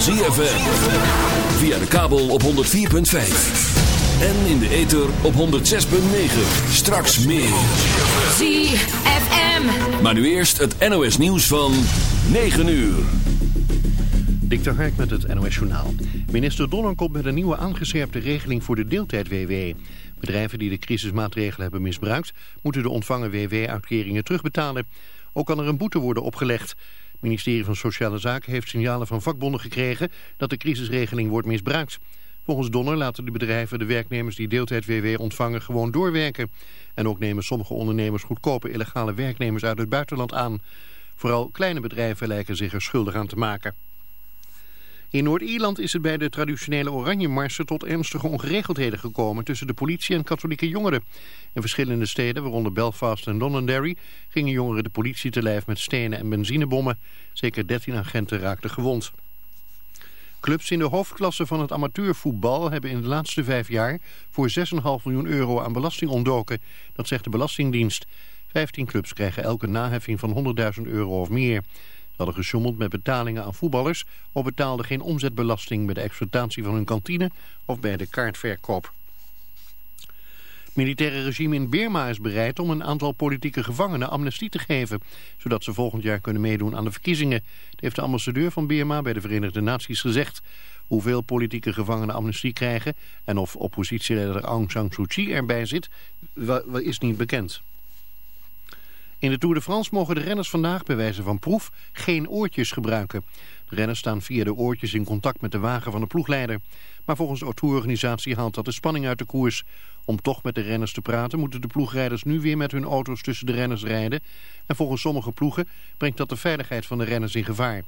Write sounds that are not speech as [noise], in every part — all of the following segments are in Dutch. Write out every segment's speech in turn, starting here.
van ZFM. Via de kabel op 104.5. En in de ether op 106.9. Straks meer. ZFM. Maar nu eerst het NOS nieuws van 9 uur. Dik Hark met het NOS Journaal. Minister Donner komt met een nieuwe aangescherpte regeling voor de deeltijd-WW. Bedrijven die de crisismaatregelen hebben misbruikt... moeten de ontvangen WW-uitkeringen terugbetalen. Ook kan er een boete worden opgelegd. Het ministerie van Sociale Zaken heeft signalen van vakbonden gekregen... dat de crisisregeling wordt misbruikt. Volgens Donner laten de bedrijven de werknemers die deeltijd-WW ontvangen gewoon doorwerken. En ook nemen sommige ondernemers goedkope illegale werknemers uit het buitenland aan. Vooral kleine bedrijven lijken zich er schuldig aan te maken. In Noord-Ierland is het bij de traditionele Oranje-marsen tot ernstige ongeregeldheden gekomen tussen de politie en katholieke jongeren. In verschillende steden, waaronder Belfast en Londonderry, gingen jongeren de politie te lijf met stenen en benzinebommen. Zeker 13 agenten raakten gewond. Clubs in de hoofdklasse van het amateurvoetbal hebben in de laatste vijf jaar voor 6,5 miljoen euro aan belasting ontdoken. Dat zegt de Belastingdienst. 15 clubs krijgen elke naheffing van 100.000 euro of meer. Hadden gesjommeld met betalingen aan voetballers of betaalden geen omzetbelasting bij de exploitatie van hun kantine of bij de kaartverkoop. Het militaire regime in Birma is bereid om een aantal politieke gevangenen amnestie te geven, zodat ze volgend jaar kunnen meedoen aan de verkiezingen. Dat heeft de ambassadeur van Birma bij de Verenigde Naties gezegd. Hoeveel politieke gevangenen amnestie krijgen en of oppositieleider Aung San Suu Kyi erbij zit, is niet bekend. In de Tour de France mogen de renners vandaag bij wijze van proef geen oortjes gebruiken. De renners staan via de oortjes in contact met de wagen van de ploegleider. Maar volgens de tourorganisatie haalt dat de spanning uit de koers. Om toch met de renners te praten moeten de ploegrijders nu weer met hun auto's tussen de renners rijden. En volgens sommige ploegen brengt dat de veiligheid van de renners in gevaar.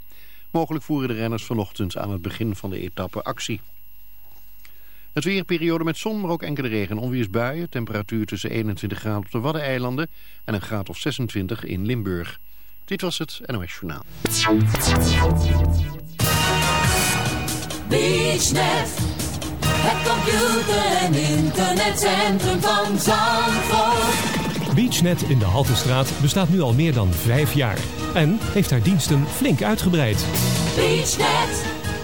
Mogelijk voeren de renners vanochtend aan het begin van de etappe actie. Het weerperiode met zon, maar ook enkele regen- en onweersbuien. Temperatuur tussen 21 graden op de Waddeneilanden en een graad of 26 in Limburg. Dit was het NOS Journaal. BeachNet. Het computer- en internetcentrum van Zandvoort. BeachNet in de Haltestraat bestaat nu al meer dan vijf jaar. En heeft haar diensten flink uitgebreid. BeachNet.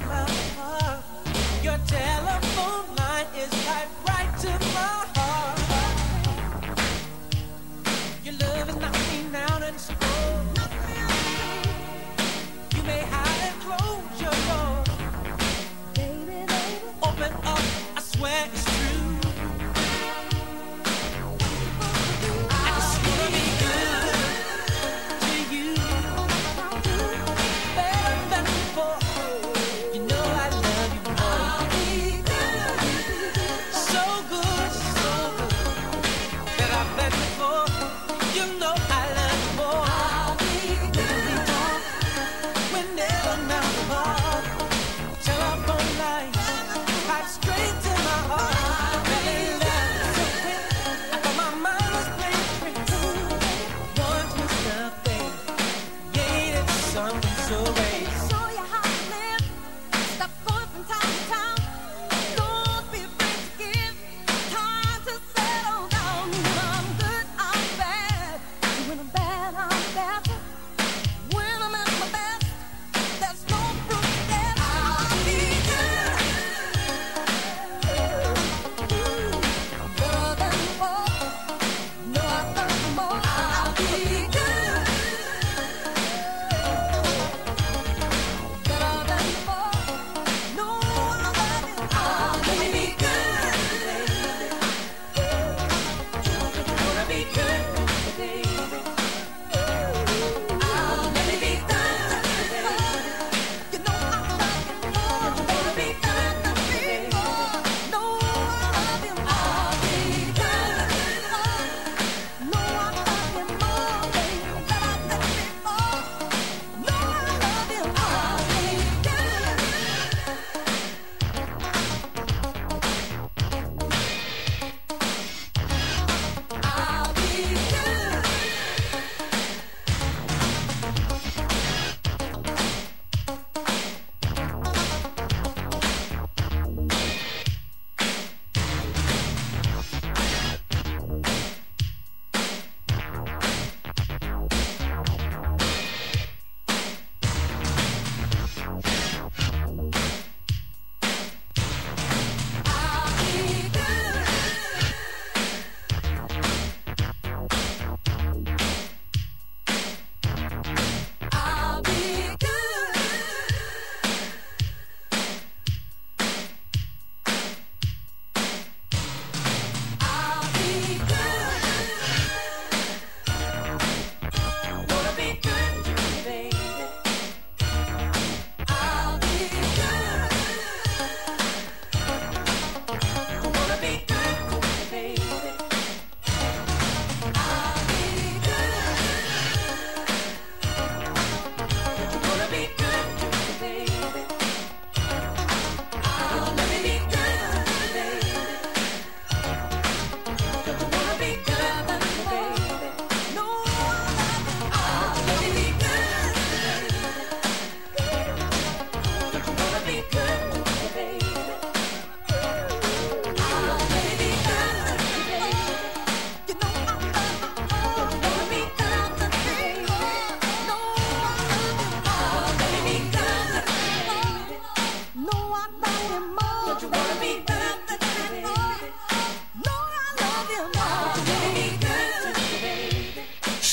Bye.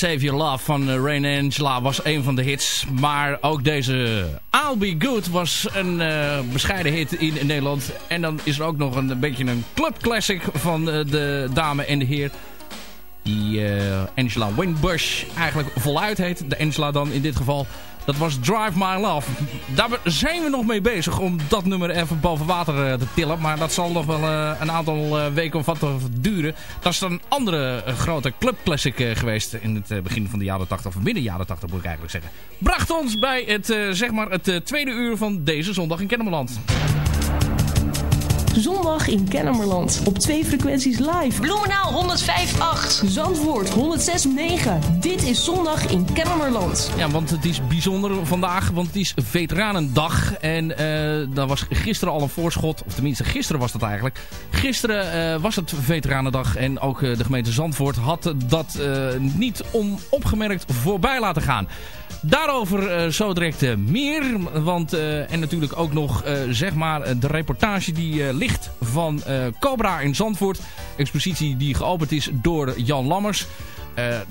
Save Your Love van uh, Rain Angela was een van de hits. Maar ook deze I'll Be Good was een uh, bescheiden hit in, Nederland. En dan is er ook nog een, beetje een club classic van uh, de dame en de heer. Die Angela Winbush eigenlijk voluit heet. De Angela dan in dit geval. Dat was Drive My Love. Daar zijn we nog mee bezig om dat nummer even boven water eh, te tillen. Maar dat zal nog wel uh, een aantal uh, weken of wat duren. Dat is een andere grote clubclassic geweest in het begin van de jaren 80. Of midden jaren 80 moet ik eigenlijk zeggen. Bracht ons bij het, zeg maar het tweede uur van deze zondag in Kennemerland. Zondag in Kennemerland. Op twee frequenties live. Bloemenaal 105.8. Zandvoort 106.9. Dit is Zondag in Kennemerland. Ja, want het is bijzonder vandaag, want het is Veteranendag. En uh, daar was gisteren al een voorschot, of tenminste gisteren was dat eigenlijk. Gisteren uh, was het Veteranendag en ook uh, de gemeente Zandvoort had dat niet onopgemerkt voorbij laten gaan. Daarover uh, zo direct uh, meer. Want, uh, en natuurlijk ook nog zeg maar de reportage die ligt van Cobra in Zandvoort. Expositie die geopend is door Jan Lammers.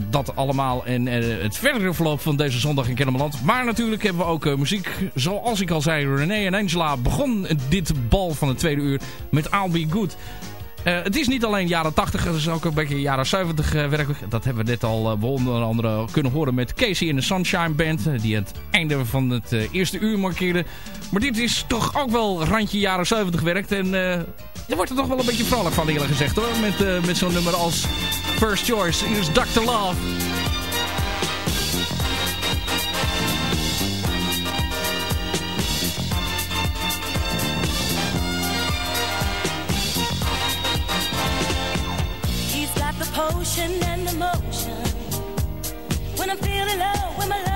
dat allemaal en het verdere verloop van deze zondag in Kennemerland. Maar natuurlijk hebben we ook muziek. Zoals ik al zei, René en Angela begon dit bal van het tweede uur met I'll Be Good. Uh, het is niet alleen jaren 80, het is ook een beetje jaren 70 uh, werk. Dat hebben we net al uh, onder andere kunnen horen met Casey in de Sunshine Band. die het einde van het eerste uur markeerde. Maar dit is toch ook wel randje jaren 70 werkt. En je wordt er toch wel een beetje vrolijk van eerlijk gezegd hoor. Met, met zo'n nummer als First Choice. Hier is Dr. Love. Potion and emotion. When I'm feeling low, when my love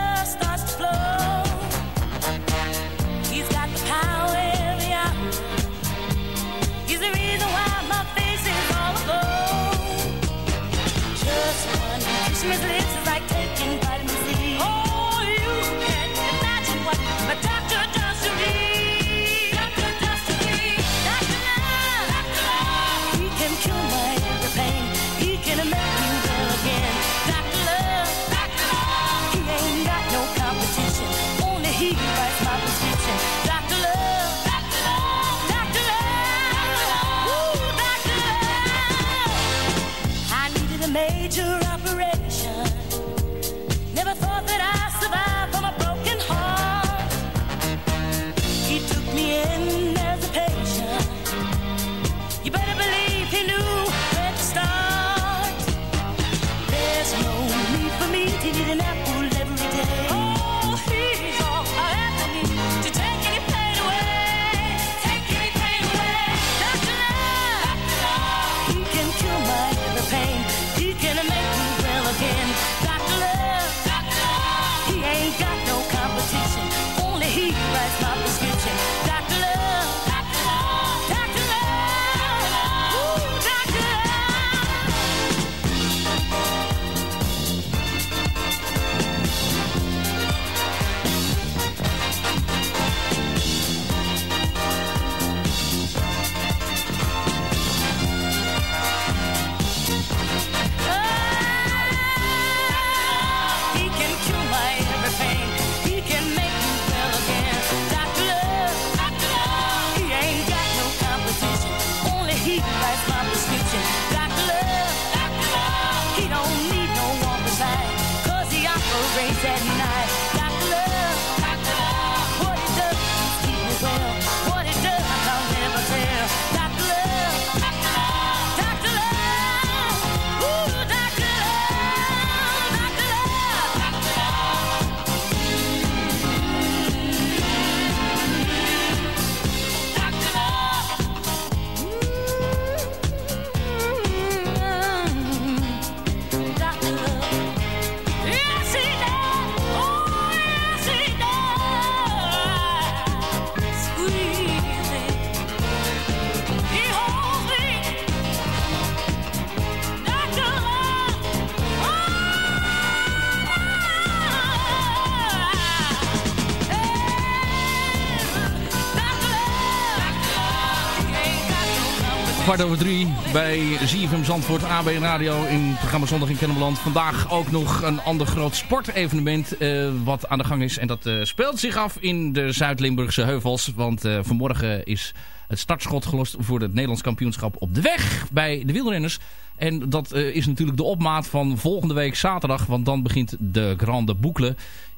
kwart over drie bij ZFM Zandvoort AB Radio in het programma Zondag in Kennemerland. Vandaag ook nog een ander groot sportevenement uh, wat aan de gang is. En dat uh, speelt zich af in de Zuid-Limburgse heuvels. Want uh, vanmorgen is het startschot gelost voor het Nederlands kampioenschap op de weg bij de wielrenners. En dat is natuurlijk de opmaat van volgende week zaterdag. Want dan begint de Grande Boucle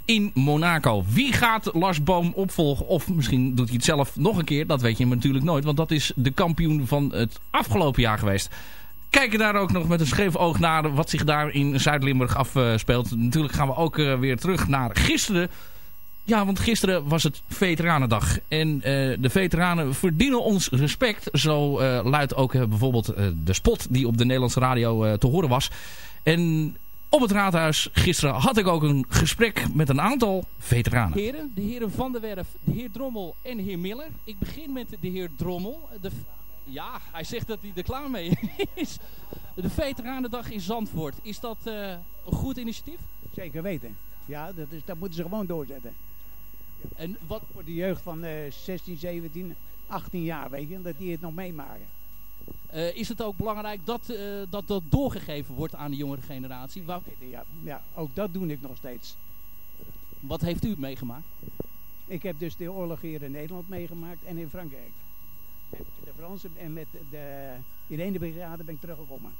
in Monaco. Wie gaat Lars Boom opvolgen? Of misschien doet hij het zelf nog een keer. Dat weet je natuurlijk nooit. Want dat is de kampioen van het afgelopen jaar geweest. Kijken daar ook nog met een scheef oog naar wat zich daar in Zuid-Limburg afspeelt. Natuurlijk gaan we ook weer terug naar gisteren. Ja, want gisteren was het Veteranendag. En uh, de veteranen verdienen ons respect. Zo uh, luidt ook bijvoorbeeld de spot die op de Nederlandse radio te horen was. En op het raadhuis gisteren had ik ook een gesprek met een aantal veteranen. Heren, de heren Van der Werf, de heer Drommel en de heer Miller. Ik begin met de heer Drommel. De, ja, hij zegt dat hij er klaar mee [laughs] is. De Veteranendag in Zandvoort. Is dat uh, een goed initiatief? Zeker weten. Ja, dat, is, dat moeten ze gewoon doorzetten. En wat... Voor de jeugd van uh, 16, 17, 18 jaar, weet je, dat die het nog meemaken. Uh, is het ook belangrijk dat, uh, dat dat doorgegeven wordt aan de jongere generatie? Waar... Ja, ja, ook dat doe ik nog steeds. Wat heeft u meegemaakt? Ik heb dus de oorlog hier in Nederland meegemaakt en in Frankrijk. En de Fransen en met de Irene-brigade ben ik teruggekomen.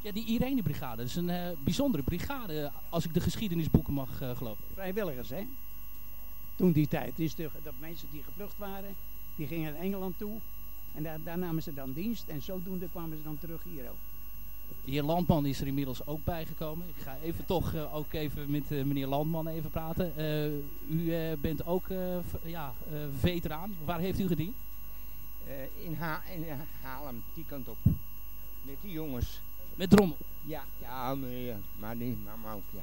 Ja, die Irene-brigade, dat is een uh, bijzondere brigade, als ik de geschiedenisboeken mag geloven. Vrijwilligers, hè? Toen die tijd. Dus de, dat mensen die gevlucht waren, die gingen naar Engeland toe. En daar, daar, namen ze dan dienst en zodoende kwamen ze dan terug hier ook. De heer Landman is er inmiddels ook bijgekomen. Ik ga even toch uh, ook even met uh, meneer Landman even praten. Uh, u bent ook ja, veteraan. Waar heeft u gediend? in, ha in Haarlem, die kant op. Met die jongens. Met Drommel? Ja, ja maar, maar die mama ook, ja.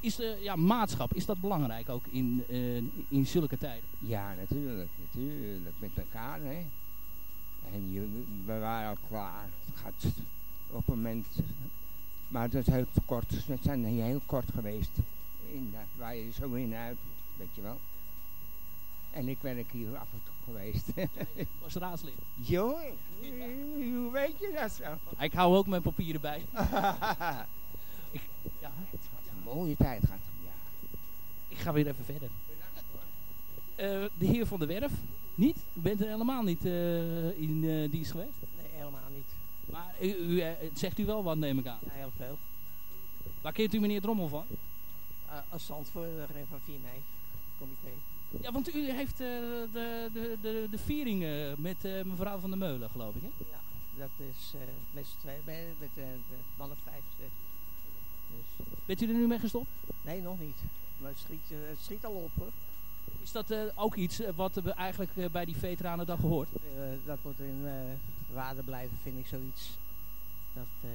Is de ja, maatschap, is dat belangrijk ook in, uh, in zulke tijden? Ja, natuurlijk. Natuurlijk. Met elkaar, hè. En je, we waren al klaar. Het gaat op een moment... Maar dat is heel kort. We zijn heel kort geweest. In, waar je zo in uit, weet je wel. En ik ben ik hier af en toe geweest. [laughs] Was raadslid? Jo, hoe weet je dat zo? Ik hou ook mijn papieren bij. [laughs] ik, ja, mooie tijd gaat. Ja. Ik ga weer even verder. Uh, de heer Van der Werf, niet? U bent er helemaal niet uh, in uh, dienst geweest? Nee, helemaal niet. Maar u, u zegt u wel wat, neem ik aan? Ja, heel veel. Waar kent u meneer Drommel van? als zandvoerder van 4 mei, comité. Ja, want u heeft de, de, de, de viering met mevrouw Van der Meulen, geloof ik, hè? Ja, dat is met z'n twee, met, met de man of vijf. Dus. Bent u er nu mee gestopt? Nee, nog niet. Maar het schiet, uh, het schiet al op hoor. Is dat uh, ook iets wat we eigenlijk uh, bij die Veteranendag hoort? dat moet in waarde blijven, vind ik zoiets. Dat,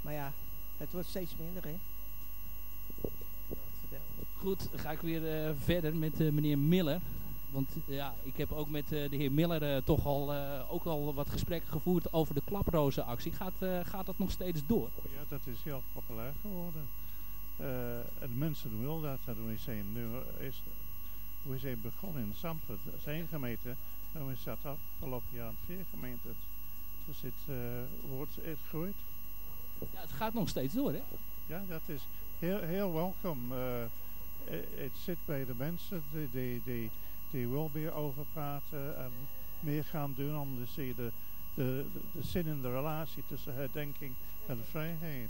maar ja, het wordt steeds minder hè. Goed, dan ga ik weer verder met meneer Miller. Want ja, ik heb ook met de heer Miller toch al, ook al wat gesprekken gevoerd over de klaprozenactie. Gaat, gaat dat nog steeds door? Ja, dat is heel populair geworden. De mensen willen dat. dat we zijn nu is, we zijn begonnen in Zandvoort één gemeente. En we zaten afgelopen jaar in vier gemeenten. Dus het wordt het groeit. Ja, het gaat nog steeds door, hè? Ja, dat is heel, heel welkom. Uh, het zit bij de mensen die, die, die, die wil weer over praten en meer gaan doen om de, de, de, de zin in de relatie tussen herdenking en vrijheid.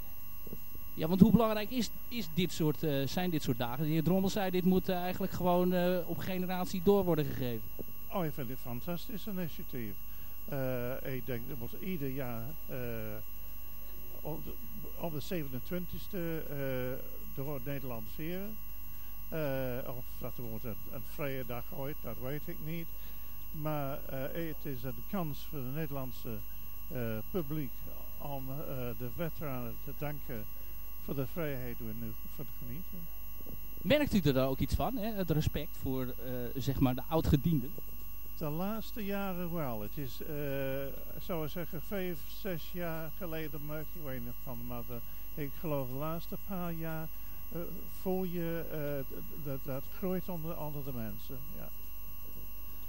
Ja, want hoe belangrijk is, is dit soort, uh, zijn dit soort dagen? De heer Drommel zei, dit moet uh, eigenlijk gewoon uh, op generatie door worden gegeven. Oh, ik vind dit een fantastisch initiatief. ik denk, dat moet ieder jaar op, de, op de 27e door Nederland vieren. Of dat wordt een, een vrije dag ooit, dat weet ik niet. Maar het is een kans voor het Nederlandse publiek om de veteranen te danken voor de vrijheid en voor het genieten. Merkt u er dan ook iets van, hè? het respect voor uh, zeg maar de oudgedienden? De laatste jaren wel. Het is, uh, zou ik zeggen, vijf, zes jaar geleden merk je weinig van. Maar de, ik geloof de laatste paar jaar voel je dat dat groeit onder, onder de mensen. Ja.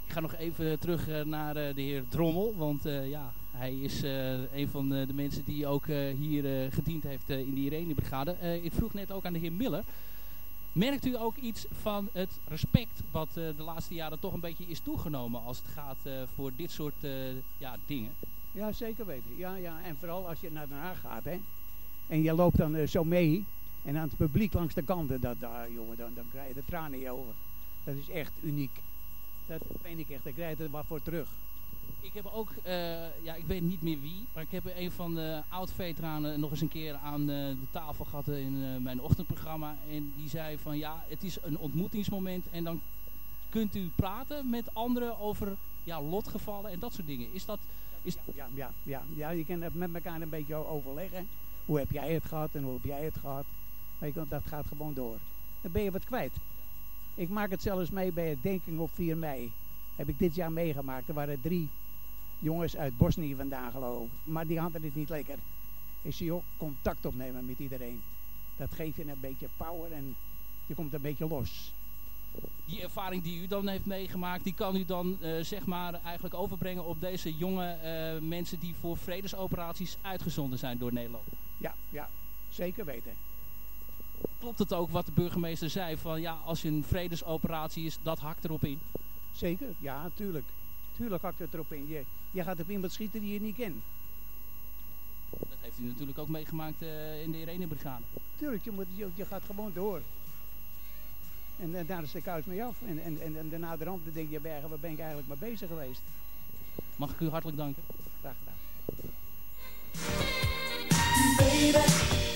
Ik ga nog even terug eh, naar eh, de heer Drommel. Want eh, ja, hij is eh, een van de, mensen die ook eh, hier eh, gediend heeft eh, in de Irene-brigade. Eh, ik vroeg net ook aan de heer Miller. Merkt u ook iets van het respect wat eh, de laatste jaren toch een beetje is toegenomen als het gaat eh, voor dit soort eh, ja, dingen? Ja, zeker weten. Ja, ja. En vooral als je naar Den Haag gaat, hè. En je loopt dan eh, zo mee. En aan het publiek langs de kanten, dat, daar, jongen, dan, dan krijg je de tranen in je ogen. Dat is echt uniek. Dat vind ik echt. Daar krijg je er wat voor terug. Ik heb ook, eh, ja, ik weet niet meer wie, maar ik heb een van de oud-veteranen nog eens een keer aan eh, de tafel gehad in eh, mijn ochtendprogramma. En die zei van ja, het is een ontmoetingsmoment en dan kunt u praten met anderen over ja, lotgevallen en dat soort dingen. Is dat... Is... Ja, ja, ja, ja, je kan het met elkaar een beetje overleggen. Hoe heb jij het gehad en hoe heb jij het gehad? Weet je, want dat gaat gewoon door. Dan ben je wat kwijt. Ik maak het zelfs mee bij het Denking op 4 mei. Heb ik dit jaar meegemaakt. Er waren drie jongens uit Bosnië vandaan geloof. Maar die hadden het niet lekker. Ik zie ook contact opnemen met iedereen. Dat geeft je een beetje power en je komt een beetje los. Die ervaring die u dan heeft meegemaakt, die kan u dan eh, zeg maar eigenlijk overbrengen op deze jonge eh, mensen die voor vredesoperaties uitgezonden zijn door Nederland. Ja, ja, zeker weten. Klopt het ook wat de burgemeester zei van ja, als je een vredesoperatie is, dat hakt erop in? Zeker, ja, tuurlijk. Tuurlijk hakt het erop in. Je, je gaat op iemand schieten die je niet kent. Dat heeft u natuurlijk ook meegemaakt eh, in de Irene-brigade. Tuurlijk, je, moet, je, je gaat gewoon door. En, en daar is de kous mee af. En, en, en, en daarna de rand denk je, bergen, waar ben ik eigenlijk mee bezig geweest? Mag ik u hartelijk danken? Graag gedaan. Baby,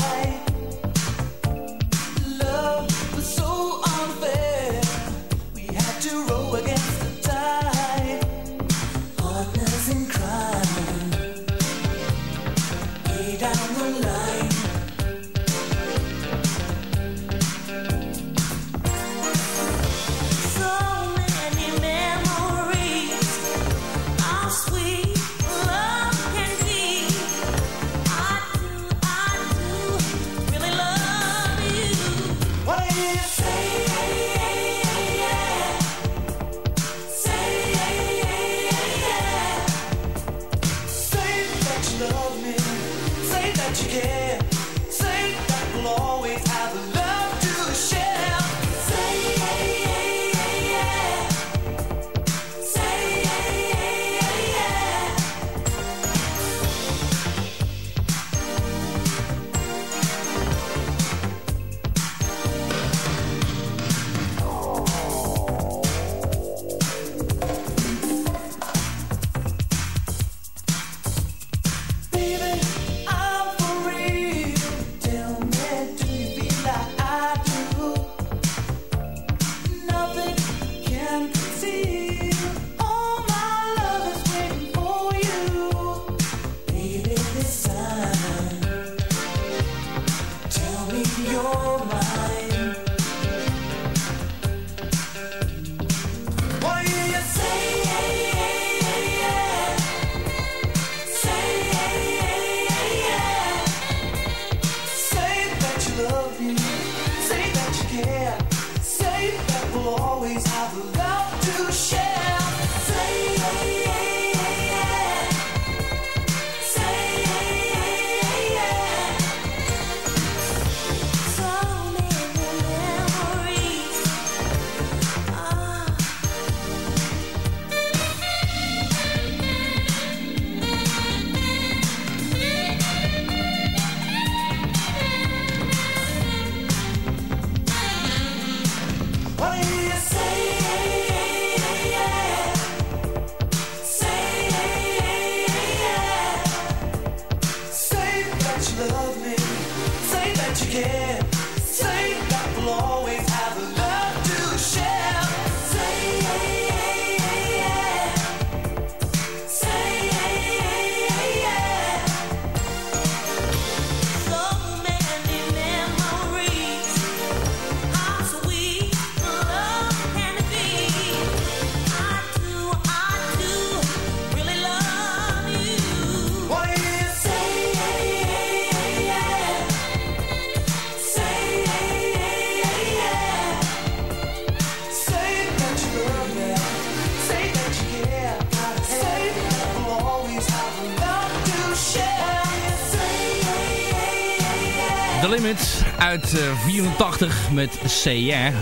uit eh, 84 met CR.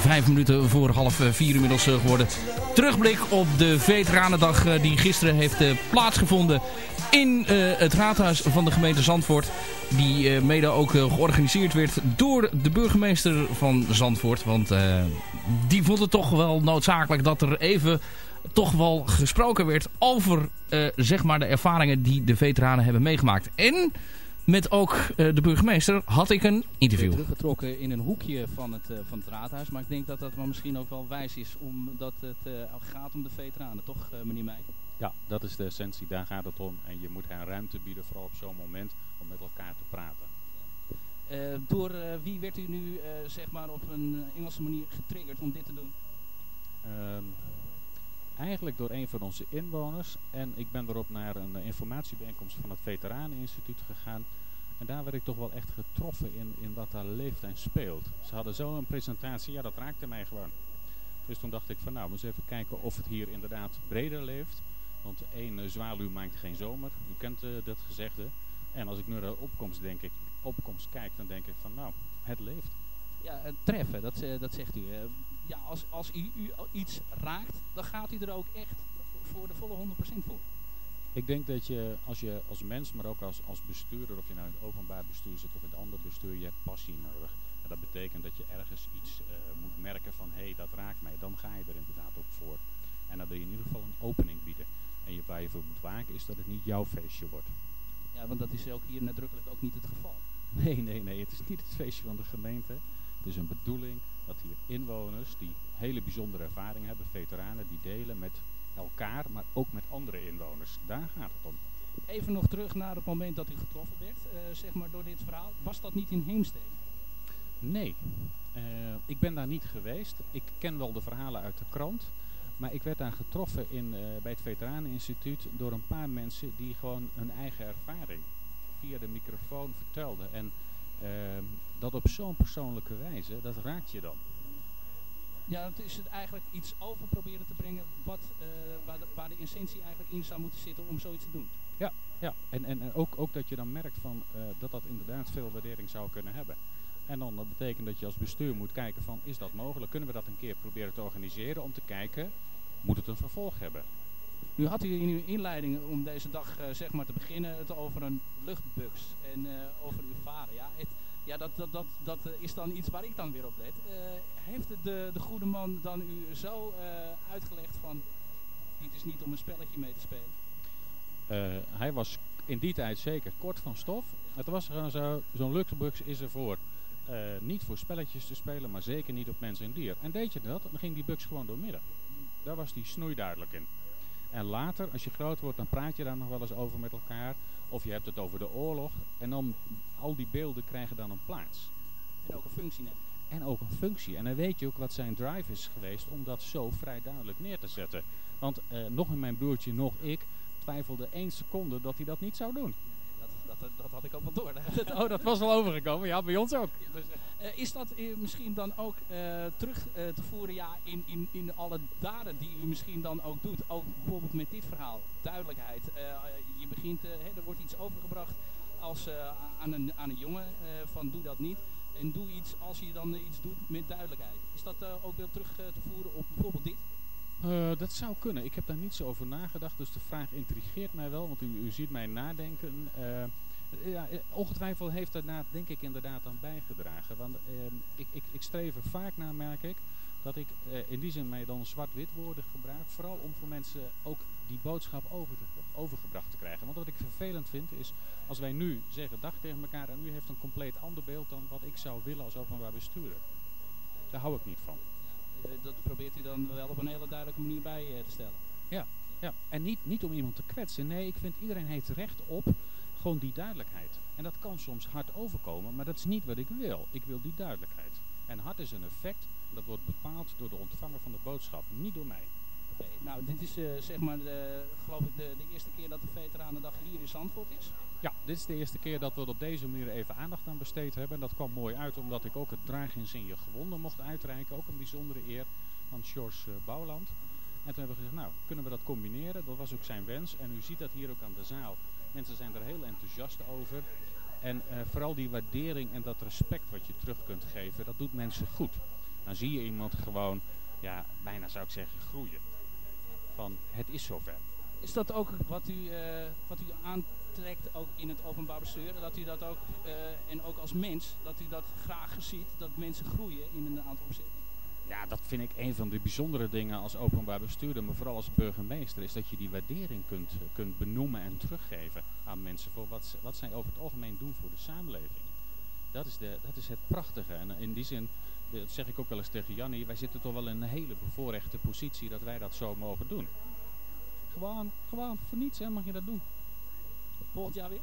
Vijf minuten voor half eh, vier inmiddels eh, geworden. Terugblik op de Veteranendag eh, die gisteren heeft eh, plaatsgevonden in eh, het raadhuis van de gemeente Zandvoort. Die eh, mede ook eh, georganiseerd werd door de burgemeester van Zandvoort. Want eh, die vond het toch wel noodzakelijk dat er even toch wel gesproken werd over eh, zeg maar de ervaringen die de veteranen hebben meegemaakt. En met ook eh, de burgemeester had ik een interview. Teruggetrokken in een hoekje van het, eh, van het raadhuis. Maar ik denk dat dat wel misschien ook wel wijs is. Omdat het eh, gaat om de veteranen, toch eh, meneer Meij? Ja, dat is de essentie. Daar gaat het om. En je moet hen ruimte bieden, vooral op zo'n moment, om met elkaar te praten. Eh, door eh, wie werd u nu eh, zeg maar op een Engelse manier getriggerd om dit te doen? Ehm, eigenlijk door een van onze inwoners. En ik ben erop naar een eh, informatiebijeenkomst van het Veteraneninstituut gegaan. En daar werd ik toch wel echt getroffen in, in wat daar leeft en speelt. Ze hadden zo een presentatie, ja dat raakte mij gewoon. Dus toen dacht ik van nou, eens even kijken of het hier inderdaad breder leeft. Want één eh, zwaluw maakt geen zomer. U kent eh, dat gezegde. En als ik nu naar de opkomst, denk ik, opkomst kijk, dan denk ik van nou, het leeft. Ja, treffen, dat, dat zegt u. Ja, als, als u, u iets raakt, dan gaat u er ook echt voor de volle 100% voor. Ik denk dat je als je als mens, maar ook als, als bestuurder, of je nou in het openbaar bestuur zit of in het andere bestuur, je hebt passie nodig. En dat betekent dat je ergens iets eh, moet merken van hé, hey, dat raakt mij. Dan ga je er inderdaad ook voor. En dan wil je in ieder geval een opening bieden. En je, waar je voor moet waken is dat het niet jouw feestje wordt. Ja, want dat is ook hier nadrukkelijk ook niet het geval. Nee, nee, nee. Het is niet het feestje van de gemeente. Het is een bedoeling dat hier inwoners die hele bijzondere ervaring hebben, veteranen, die delen met elkaar, maar ook met andere inwoners. Daar gaat het om. Even nog terug naar het moment dat u getroffen werd, eh, zeg maar door dit verhaal. Was dat niet in Heemstede? Nee, Eh, ik ben daar niet geweest. Ik ken wel de verhalen uit de krant. Maar ik werd daar getroffen in, eh, bij het Veteraneninstituut door een paar mensen die gewoon hun eigen ervaring via de microfoon vertelden. En dat op zo'n persoonlijke wijze, dat raakt je dan. Ja, het is het eigenlijk iets over proberen te brengen wat, eh, waar, de, waar de essentie eigenlijk in zou moeten zitten om zoiets te doen. Ja, ja. En, en, en ook, ook dat je dan merkt van, eh, dat dat inderdaad veel waardering zou kunnen hebben. En dan dat betekent dat je als bestuur moet kijken van, is dat mogelijk? Kunnen we dat een keer proberen te organiseren om te kijken, moet het een vervolg hebben? Nu had u in uw inleiding om deze dag eh, zeg maar te beginnen het over een luchtbux en eh, over uw vader. Ja, ja dat, dat, dat, dat eh, is dan iets waar ik dan weer op let. Heeft de, de goede man dan u zo uitgelegd van dit is niet om een spelletje mee te spelen? Hij was in die tijd zeker kort van stof. Het was zo, zo'n luchtbux is er voor. eh, niet voor spelletjes te spelen, maar zeker niet op mens en dier. En deed je dat, dan ging die bux gewoon door midden. Daar was die snoeiduidelijk in. En later, als je groot wordt, dan praat je daar nog wel eens over met elkaar. Of je hebt het over de oorlog. En dan, al die beelden krijgen dan een plaats. En ook een functie nemen. En ook een functie. En dan weet je ook wat zijn drive is geweest om dat zo vrij duidelijk neer te zetten. Want eh, nog in mijn broertje, nog ik, twijfelde één seconde dat hij dat niet zou doen. Dat, dat, dat had ik ook wel door. [laughs] oh, dat was wel overgekomen. Ja, bij ons ook. Dus, eh, is dat eh, misschien dan ook eh, terug eh, te voeren ja, in, in, in alle daden die u misschien dan ook doet? Ook bijvoorbeeld met dit verhaal. Duidelijkheid. Eh, je begint, eh, hè, er wordt iets overgebracht als, eh, aan, een, aan een jongen eh, van doe dat niet. En doe iets als je dan iets doet met duidelijkheid. Is dat eh, ook weer terug eh, te voeren op bijvoorbeeld dit? Eh, dat zou kunnen. Ik heb daar niet zo over nagedacht, dus de vraag intrigeert mij wel, want u, u ziet mij nadenken. Eh, ja, eh, ongetwijfeld heeft daarna, denk ik, inderdaad aan bijgedragen. Want ehm, ik, ik, ik streef er vaak naar, merk ik, dat ik in die zin mij dan zwart-wit woorden gebruik. Vooral om voor mensen ook die boodschap over te, overgebracht te krijgen. Want wat ik vervelend vind is, als wij nu zeggen dag tegen elkaar en u heeft een compleet ander beeld dan wat ik zou willen als openbaar bestuurder. Daar hou ik niet van. Eh, dat probeert u dan wel op een hele duidelijke manier bij eh, te stellen. Ja, ja. en niet, niet om iemand te kwetsen. Nee, ik vind iedereen heeft recht op gewoon die duidelijkheid. En dat kan soms hard overkomen, maar dat is niet wat ik wil. Ik wil die duidelijkheid. En hard is een effect, dat wordt bepaald door de ontvanger van de boodschap, niet door mij. Oké, nou dit is eh, zeg maar de, geloof ik de, de eerste keer dat de Veteranendag hier in Zandvoort is. Ja, dit is de eerste keer dat we er op deze manier even aandacht aan besteed hebben. En dat kwam mooi uit omdat ik ook het Draagingsinje gewonnen mocht uitreiken. Ook een bijzondere eer van George eh, Bouwland. En toen hebben we gezegd, nou, kunnen we dat combineren? Dat was ook zijn wens. En u ziet dat hier ook aan de zaal. Mensen zijn er heel enthousiast over. En eh, vooral die waardering en dat respect wat je terug kunt geven, dat doet mensen goed. Dan zie je iemand gewoon, ja, bijna zou ik zeggen, groeien. Van, het is zover. Is dat ook wat u, eh, wat u aantrekt ook in het openbaar bestuur? Dat u dat ook, eh, en ook als mens, dat u dat graag ziet, dat mensen groeien in een aantal opzichten? Ja, dat vind ik een van de bijzondere dingen als openbaar bestuurder, maar vooral als burgemeester, is dat je die waardering kunt, kunt benoemen en teruggeven aan mensen voor wat, ze- wat zij over het algemeen doen voor de samenleving. Dat is, de, dat is het prachtige. En in die zin, dat zeg ik ook wel eens tegen Jannie, wij zitten toch wel in een hele bevoorrechte positie dat wij dat zo mogen doen. Gewoon, gewoon, voor niets hè, mag je dat doen. Volgend jaar weer?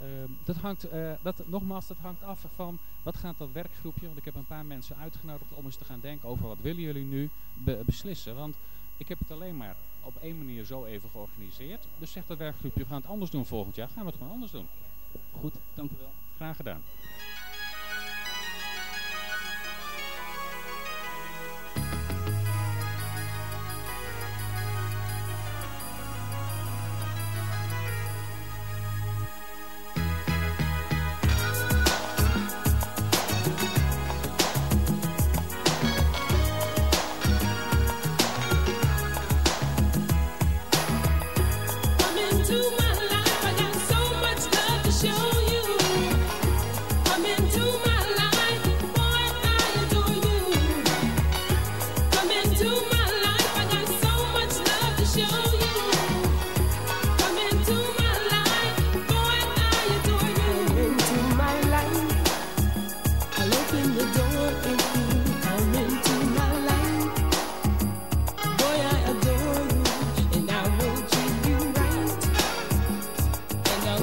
Ehm, dat hangt, eh, dat, nogmaals, dat hangt af van wat gaat dat werkgroepje, want ik heb een paar mensen uitgenodigd om eens te gaan denken over wat willen jullie nu be- beslissen. Want ik heb het alleen maar op één manier zo even georganiseerd. Dus zegt dat werkgroepje, we gaan het anders doen volgend jaar, gaan we het gewoon anders doen. Goed, dank u wel. Graag gedaan.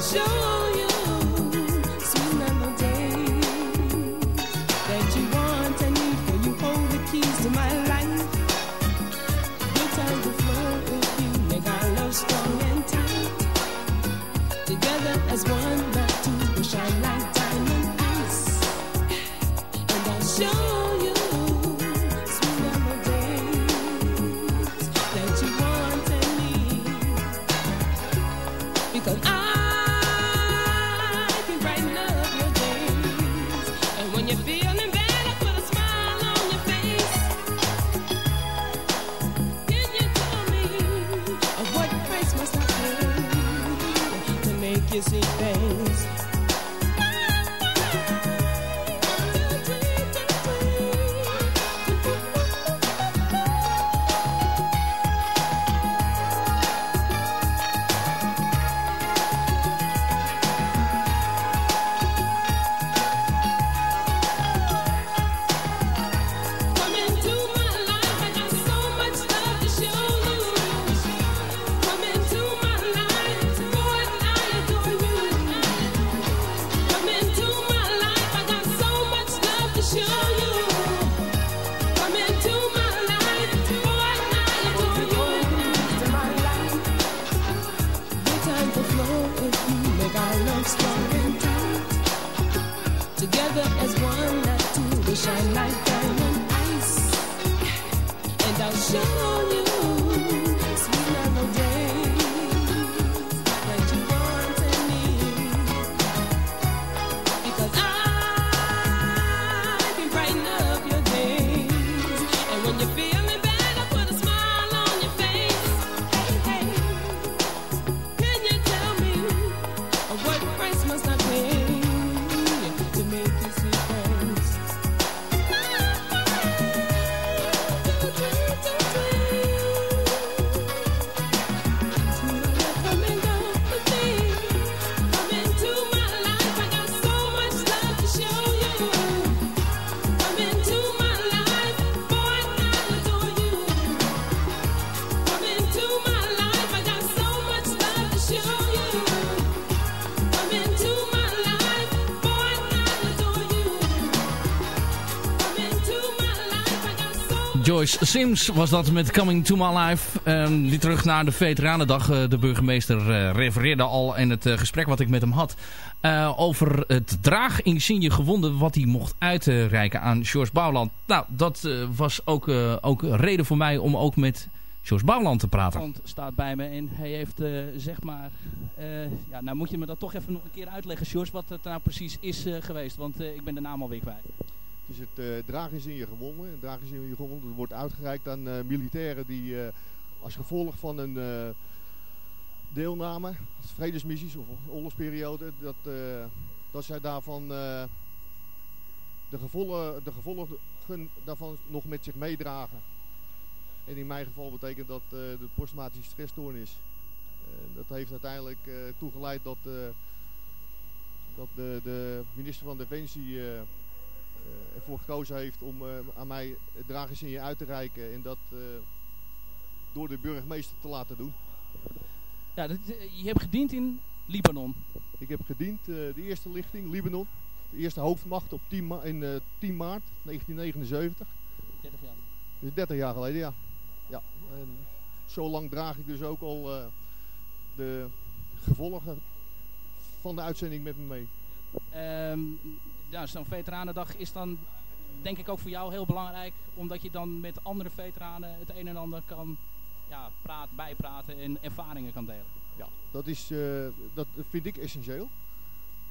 Show Sims was dat met Coming to My Life. Ehm die terug naar de Veteranendag. Eh, de burgemeester eh, refereerde al in het eh, gesprek wat ik met hem had. over het draaginsigne gewonden wat hij mocht uitreiken aan George Bouwland. Nou, dat was ook, ook reden voor mij om ook met Jos Bouwland te praten. Want staat bij me en hij heeft zeg maar... ja, nou moet je me dat toch even nog een keer uitleggen, Sjors, wat het nou precies is geweest. Want ik ben de naam alweer kwijt. Het is het uh, draaginsigne gewonnen. Het draaginsigne gewonnen dat wordt uitgereikt aan uh, militairen die uh, als gevolg van een deelname, als vredesmissies of oorlogsperiode, dat, dat zij daarvan de gevolgen, de gevolgen daarvan nog met zich meedragen. En in mijn geval betekent dat de posttraumatische stressstoornis. dat heeft uiteindelijk toegeleid dat, dat de, de minister van Defensie ervoor gekozen heeft om uh, aan mij het dragensignaal uit te reiken en dat uh, door de burgemeester te laten doen. Ja, dat, je hebt gediend in Libanon. Ik heb gediend de eerste lichting, Libanon. De eerste hoofdmacht op 10 ma in 10 maart 1979. 30 jaar. Dat is 30 jaar geleden, ja. ja. En zo lang draag ik dus ook al de gevolgen van de uitzending met me mee. Um, ja, zo'n veteranendag is dan denk ik ook voor jou heel belangrijk. Omdat je dan met andere veteranen het een en ander kan ja, praten, bijpraten en ervaringen kan delen. Ja, dat, is, uh, dat vind ik essentieel.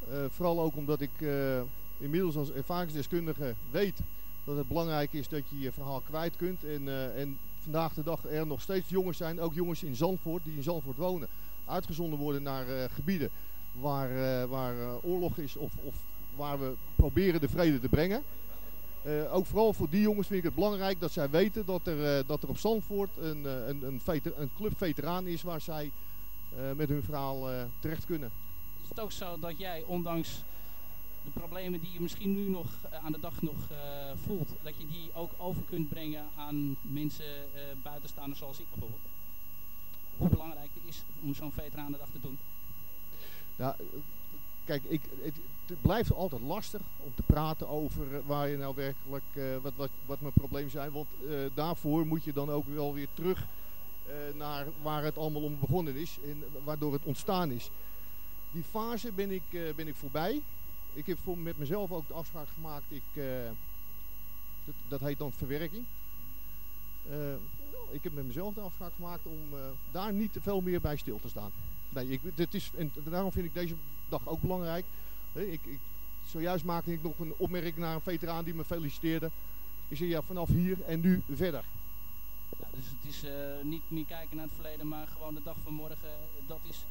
Uh, vooral ook omdat ik uh, inmiddels als ervaringsdeskundige weet dat het belangrijk is dat je je verhaal kwijt kunt. En, en vandaag de dag er nog steeds jongens zijn, ook jongens in Zandvoort, die in Zandvoort wonen, uitgezonden worden naar gebieden waar, waar oorlog is of, of waar we proberen de vrede te brengen. Uh, ook vooral voor die jongens vind ik het belangrijk dat zij weten dat er, uh, dat er op Zandvoort een, uh, een, een, een club veteraan is waar zij met hun verhaal terecht kunnen. Is het ook zo dat jij, ondanks de problemen die je misschien nu nog aan de dag nog voelt, dat je die ook over kunt brengen aan mensen buitenstaanders zoals ik bijvoorbeeld? Hoe belangrijk het is om zo'n veteranendag te doen? Ja, kijk, ik, het, het blijft altijd lastig om te praten over waar je nou werkelijk, uh, wat, wat, wat mijn problemen zijn. Want uh, daarvoor moet je dan ook wel weer terug naar waar het allemaal om begonnen is en waardoor het ontstaan is. Die fase ben ik, ben ik voorbij. Ik heb voor, met mezelf ook de afspraak gemaakt, ik, dat, dat, heet dan verwerking. ik heb met mezelf de afspraak gemaakt om daar niet veel meer bij stil te staan. Nee, ik, dit is, en daarom vind ik deze dag ook belangrijk. Ik, ik, zojuist maakte ik nog een opmerking naar een veteraan die me feliciteerde. Ik zei ja, vanaf hier en nu verder. Ja, dus het is uh, niet meer kijken naar het verleden, maar gewoon de dag van morgen. Dat is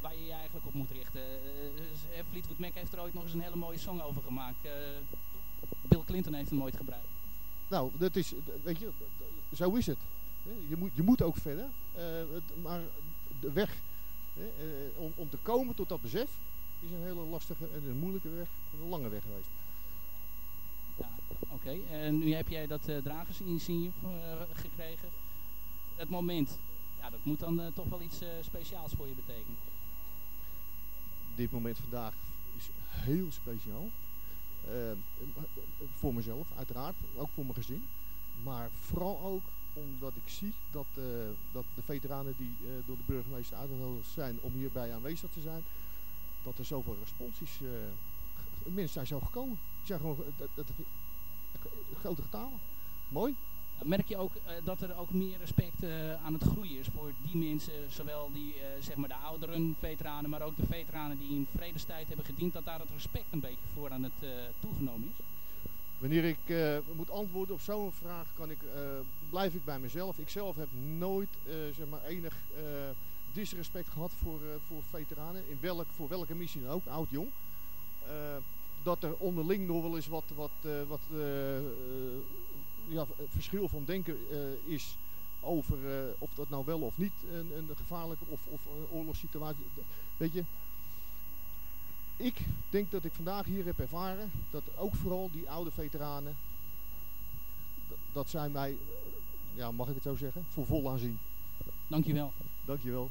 waar je je eigenlijk op moet richten. Uh, Fleetwood Mac heeft er ooit nog eens een hele mooie song over gemaakt. Uh, Bill Clinton heeft hem nooit gebruikt. Nou, dat is, weet je, zo is het. Je moet, je moet ook verder. Maar de weg om, om te komen tot dat besef, is een hele lastige en een moeilijke weg. En een lange weg geweest. Ja, oké. Okay. En nu heb jij dat uh, dragersinsigne uh, gekregen. Het moment, ja, dat moet dan uh, toch wel iets speciaals voor je betekenen. Dit moment vandaag is heel speciaal. voor mezelf, uiteraard. Ook voor mijn gezin. Maar vooral ook omdat ik zie dat, dat de veteranen die door de burgemeester uitgenodigd zijn om hierbij aanwezig te zijn, dat er zoveel responsies, uh, mensen zijn zo gekomen. Die zijn gewoon, dat, dat, grote getalen. Mooi. Merk je ook uh, dat er ook meer respect uh, aan het groeien is voor die mensen, zowel die, zeg maar de ouderen veteranen, maar ook de veteranen die in vredestijd hebben gediend, dat daar het respect een beetje voor aan het toegenomen is? Wanneer ik moet antwoorden op zo'n vraag, kan ik, blijf ik bij mezelf. Ik zelf heb nooit zeg maar enig disrespect gehad voor, uh, voor veteranen. In welk, voor welke missie dan ook, oud, jong. Uh, dat er onderling nog wel eens wat, wat, uh, wat ja, verschil van denken is over of dat nou wel of niet een, een gevaarlijke of, of een oorlogssituatie. Weet je, ik denk dat ik vandaag hier heb ervaren dat ook vooral die oude veteranen, dat zijn mij, ja, mag ik het zo zeggen, voor vol aanzien. Dankjewel. Dankjewel.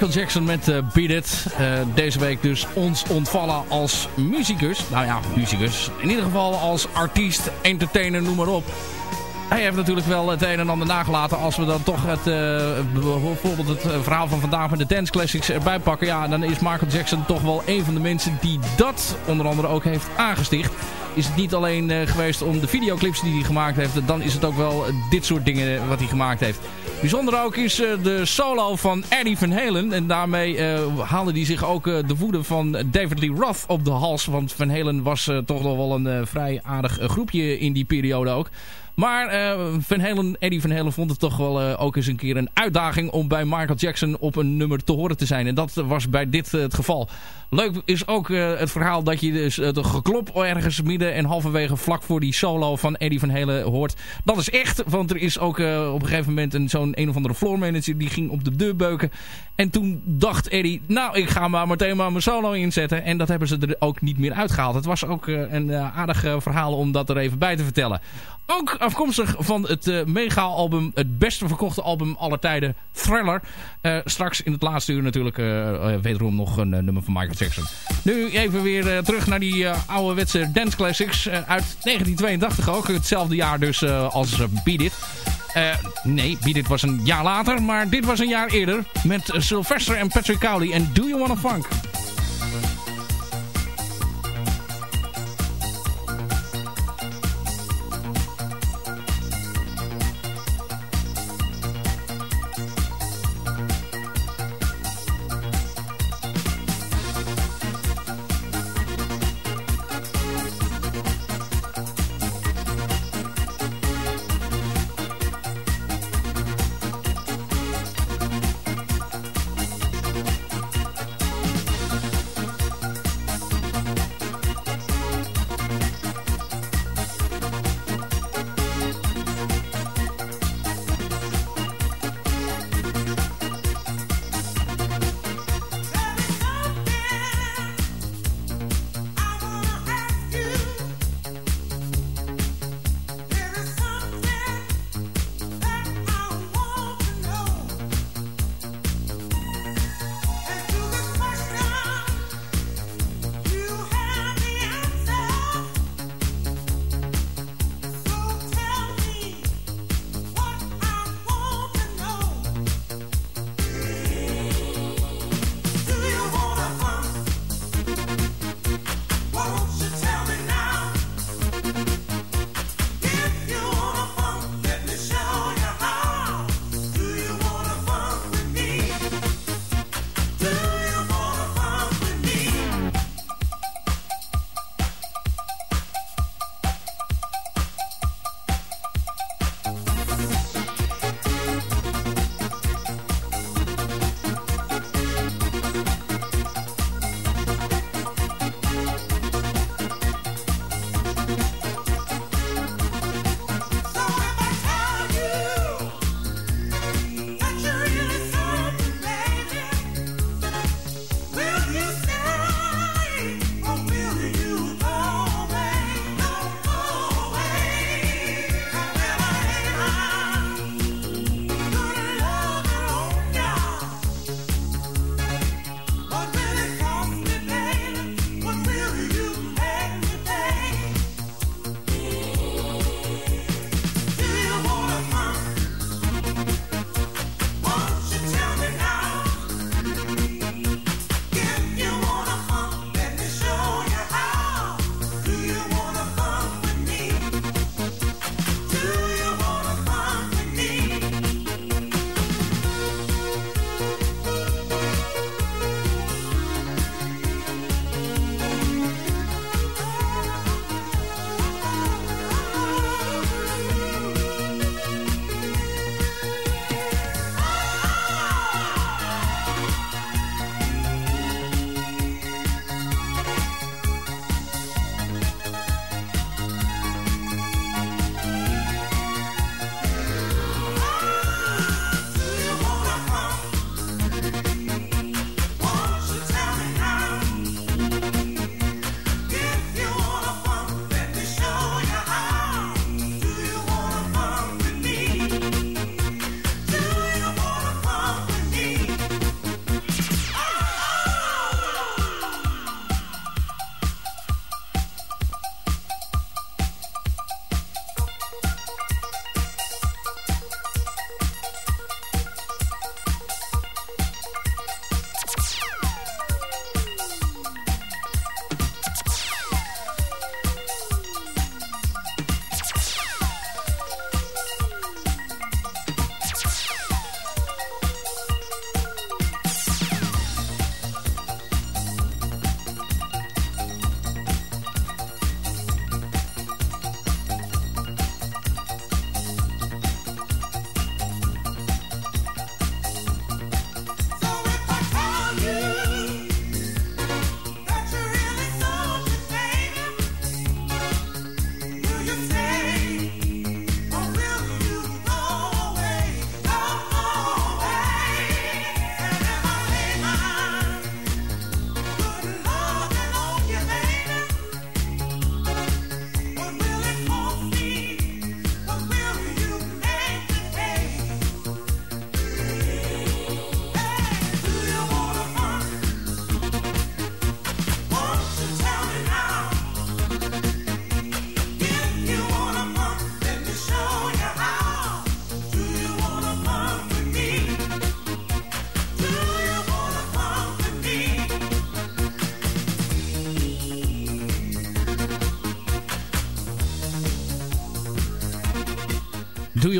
Michael Jackson met eh, Beat It. Eh, deze week dus ons ontvallen als muzikus. Nou ja, muzikus. In ieder geval als artiest, entertainer, noem maar op. Hij heeft natuurlijk wel het een en ander nagelaten. Als we dan toch het, eh, bijvoorbeeld het verhaal van vandaag met de Dance Classics erbij pakken. Ja, dan is Michael Jackson toch wel een van de mensen die dat onder andere ook heeft aangesticht. Is het niet alleen eh, geweest om de videoclips die hij gemaakt heeft. Dan is het ook wel dit soort dingen wat hij gemaakt heeft. Bijzonder ook is eh, de solo van Eddie Van Halen. En daarmee eh, haalde hij zich ook eh, de woede van David Lee Roth op de hals. Want Van Halen was eh, toch nog wel een eh, vrij aardig eh, groepje in die periode ook. Maar eh, Van Halen, Eddie Van Halen vond het toch wel eh, ook eens een keer een uitdaging om bij Michael Jackson op een nummer te horen te zijn. En dat was bij dit eh, het geval. Leuk is ook het verhaal dat je dus het geklop ergens midden en halverwege vlak voor die solo van Eddie Van Halen hoort. Dat is echt, want er is ook op een gegeven moment zo'n een of andere floor manager die ging op de deur beuken. En toen dacht Eddie, nou ik ga maar meteen maar mijn solo inzetten. En dat hebben ze er ook niet meer uitgehaald. Het was ook een aardig verhaal om dat er even bij te vertellen. Ook afkomstig van het eh, mega-album, het beste verkochte album aller tijden, Thriller. Eh, straks in het laatste uur natuurlijk eh, wederom nog een nummer van Michael Jackson. Nu even weer terug naar die ouderwetse dance classics uit 1982 ook. Hetzelfde jaar dus als Beat It. Nee, Beat It was een jaar later, maar dit was een jaar eerder met Sylvester en Patrick Cowley en Do You Wanna Funk.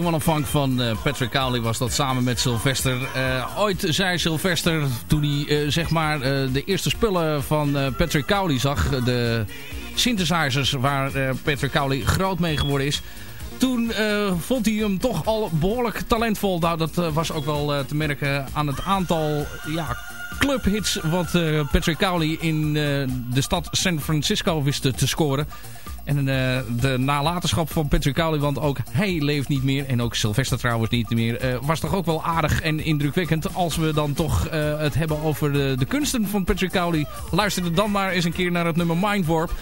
You Wanna Funk van eh, Patrick Cowley was dat samen met Sylvester. Eh, ooit zei Sylvester, toen hij eh, zeg maar de eerste spullen van Patrick Cowley zag... de synthesizers waar Patrick Cowley groot mee geworden is... Toen vond hij hem toch al behoorlijk talentvol. Nou, dat was ook wel te merken aan het aantal ja, clubhits... wat Patrick Cowley in de stad San Francisco wist te scoren. En eh, de nalatenschap van Patrick Cowley, want ook hij leeft niet meer. En ook Sylvester trouwens niet meer. eh, was toch ook wel aardig en indrukwekkend. Als we dan toch eh, het hebben over de, kunsten van Patrick Cowley. Luister er dan maar eens een keer naar het nummer Mindwarp.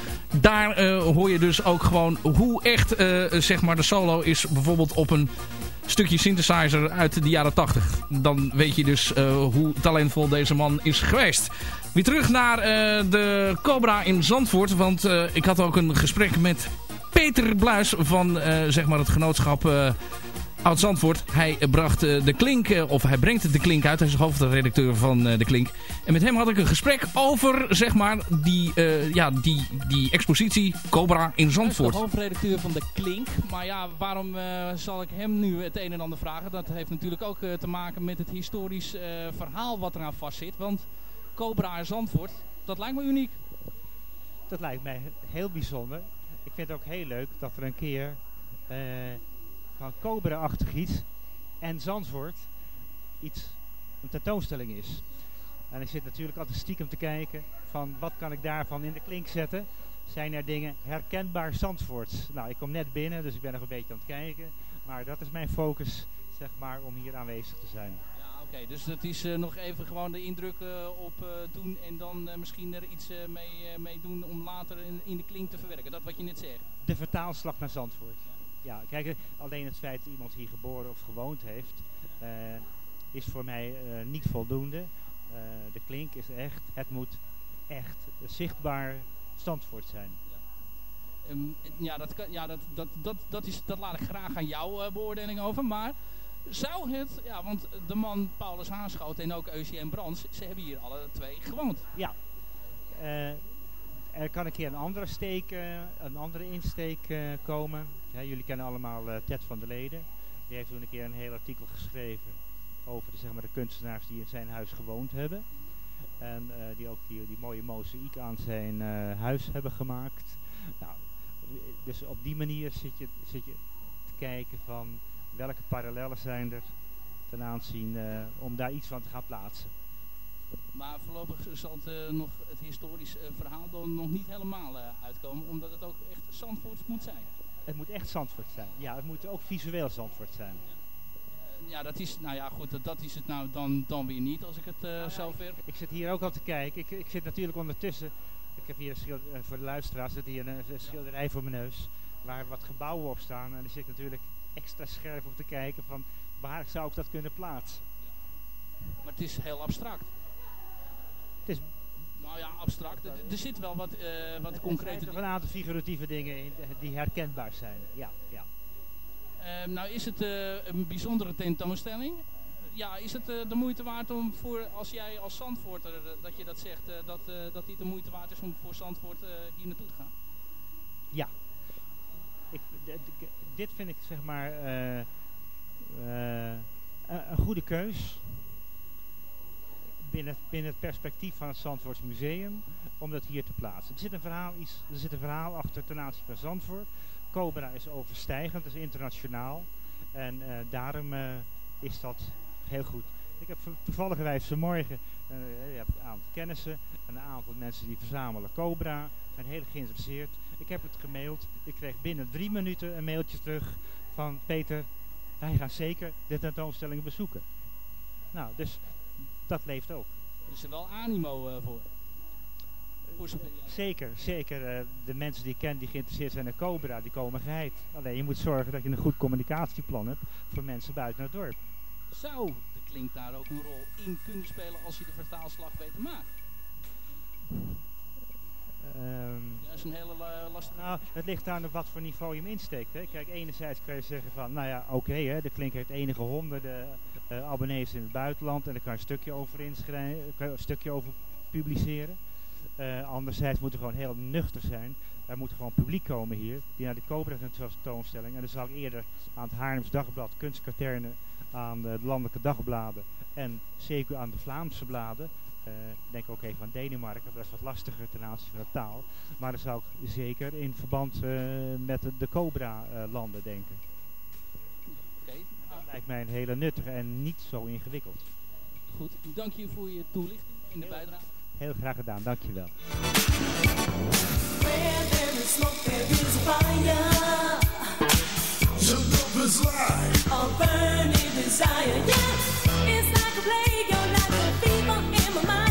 Daar hoor je dus ook gewoon hoe echt zeg maar de solo is. Bijvoorbeeld op een stukje synthesizer uit de jaren 80. Dan weet je dus eh, hoe talentvol deze man is geweest. Weer terug naar eh, de Cobra in Zandvoort. Want eh, ik had ook een gesprek met Peter Bluis van zeg maar het genootschap eh, Oud Zandvoort. Hij bracht eh, de klink, eh, of hij brengt de klink uit. Hij is hoofdredacteur van eh, de klink. En met hem had ik een gesprek over zeg maar die, eh, ja, die, die expositie Cobra in Hij is Zandvoort. de hoofdredacteur van de Klink. Maar ja, waarom eh, zal ik hem nu het een en ander vragen? Dat heeft natuurlijk ook eh, te maken met het historisch eh, verhaal wat eraan vastzit. Want Cobra en Zandvoort, dat lijkt me uniek. Dat lijkt mij heel bijzonder. Ik vind het ook heel leuk dat er een keer eh, van Cobra-achtig iets en Zandvoort iets, een tentoonstelling is. En ik zit natuurlijk altijd stiekem te kijken van wat kan ik daarvan in de klink zetten. Zijn er dingen herkenbaar Zandvoorts? Nou, ik kom net binnen, dus ik ben nog een beetje aan het kijken. Maar dat is mijn focus, zeg maar, om hier aanwezig te zijn. Ja, oké. dus dat is eh, nog even gewoon de indruk eh, op eh, doen en dan misschien er iets mee, mee doen om later in, in de Klink te verwerken. Dat wat je net zegt. De vertaalslag naar Zandvoort. Ja, kijk, alleen het feit dat iemand hier geboren of gewoond heeft, eh, is voor mij eh, niet voldoende. Eh, de klink is echt, het moet echt zichtbaar Zandvoort zijn. Ehm, ja, dat, kan, ja dat, dat, dat, dat, is, dat laat ik graag aan jouw beoordeling over. Maar zou het, ja, want de man Paulus Haanschoot en ook Eugène Brands, ze hebben hier alle twee gewoond. Ja. Er kan een keer een andere steek, een andere insteek komen. Ja, jullie kennen allemaal eh, Ted van der Leden. Die heeft toen een keer een heel artikel geschreven over de, zeg maar, de kunstenaars die in zijn huis gewoond hebben. En eh, die ook die, die mooie mozaïek aan zijn eh, huis hebben gemaakt. Nou, dus op die manier zit je, zit je te kijken van welke parallellen zijn er ten aanzien eh, om daar iets van te gaan plaatsen. Maar voorlopig zal het nog het historisch verhaal dan nog niet helemaal uitkomen, omdat het ook echt Zandvoort moet zijn. Het moet echt Zandvoort zijn. Ja, het moet ook visueel Zandvoort zijn. Ja, dat is, nou ja, goed, dat, dat is het nou dan, dan weer niet, als ik het eh zo ver... Ik zit hier ook al te kijken. Ik, ik zit natuurlijk ondertussen. Ik heb hier een eh, voor de luisteraars zit hier een, een schilderij voor mijn neus. Waar wat gebouwen op staan. En daar zit ik natuurlijk extra scherp op te kijken van waar zou ik dat kunnen plaatsen. Maar het is heel abstract. Nou ja, abstract. Er, er zit wel wat, eh wat er concrete zijn toch een aantal figuratieve dingen in, die herkenbaar zijn. Ja, ja. Ehm, nou is het eh, een bijzondere tentoonstelling. Ja, is het eh, de moeite waard om voor, als jij als Zandvoorter, dat je dat zegt, dat, dat dit de moeite waard is om voor Zandvoort hier naartoe te gaan? Ja. Ik, dit vind ik zeg maar een goede keus. Binnen, binnen het perspectief van het Zandvoorts Museum. Om dat hier te plaatsen. Er zit een verhaal, iets, er zit een verhaal achter ten aanzien van Zandvoort. Cobra is overstijgend, is internationaal. En eh, daarom eh, is dat heel goed. Ik heb toevallig vanmorgen je hebt een aantal kennissen, een aantal mensen die verzamelen Cobra, zijn heel geïnteresseerd. Ik heb het gemaild. Ik kreeg binnen drie minuten een mailtje terug van Peter, wij gaan zeker de tentoonstelling bezoeken. Nou, dus dat leeft ook. Er is er wel animo eh, voor. Zeker, zeker. eh, de mensen die ik ken die geïnteresseerd zijn in Cobra, die komen geheid. Alleen je moet zorgen dat je een goed communicatieplan hebt voor mensen buiten het dorp. Zou de Klink daar ook een rol in kunnen spelen als je de vertaalslag weet te maken? Ehm, Dat is een hele lastige... Nou, het ligt aan wat voor niveau je hem insteekt. Hè. Kijk, enerzijds kan je zeggen van, nou ja, oké, de Klink heeft enige honderden eh, abonnees in het buitenland en daar kan je een stukje over inschrijven, kan je een stukje over publiceren. Eh, anderzijds moeten we gewoon heel nuchter zijn. Er moet gewoon publiek komen hier, die naar de Cobra tentoonstelling. En dan zal ik eerder aan het Haarlems Dagblad, Kunstkaterne, aan de landelijke dagbladen en zeker aan de Vlaamse bladen. Eh, denk ook even aan Denemarken, dat is wat lastiger ten aanzien van de taal. Maar dan zou ik zeker in verband eh, met de, de Cobra-landen denken. Oké. Dat lijkt mij een hele nuttige en niet zo ingewikkeld. Goed, dank je voor je toelichting en de bijdrage. Heel graag gedaan, dankjewel. Where there is smoke, there is fire. Your love is like a burning desire. Yeah. in my mind.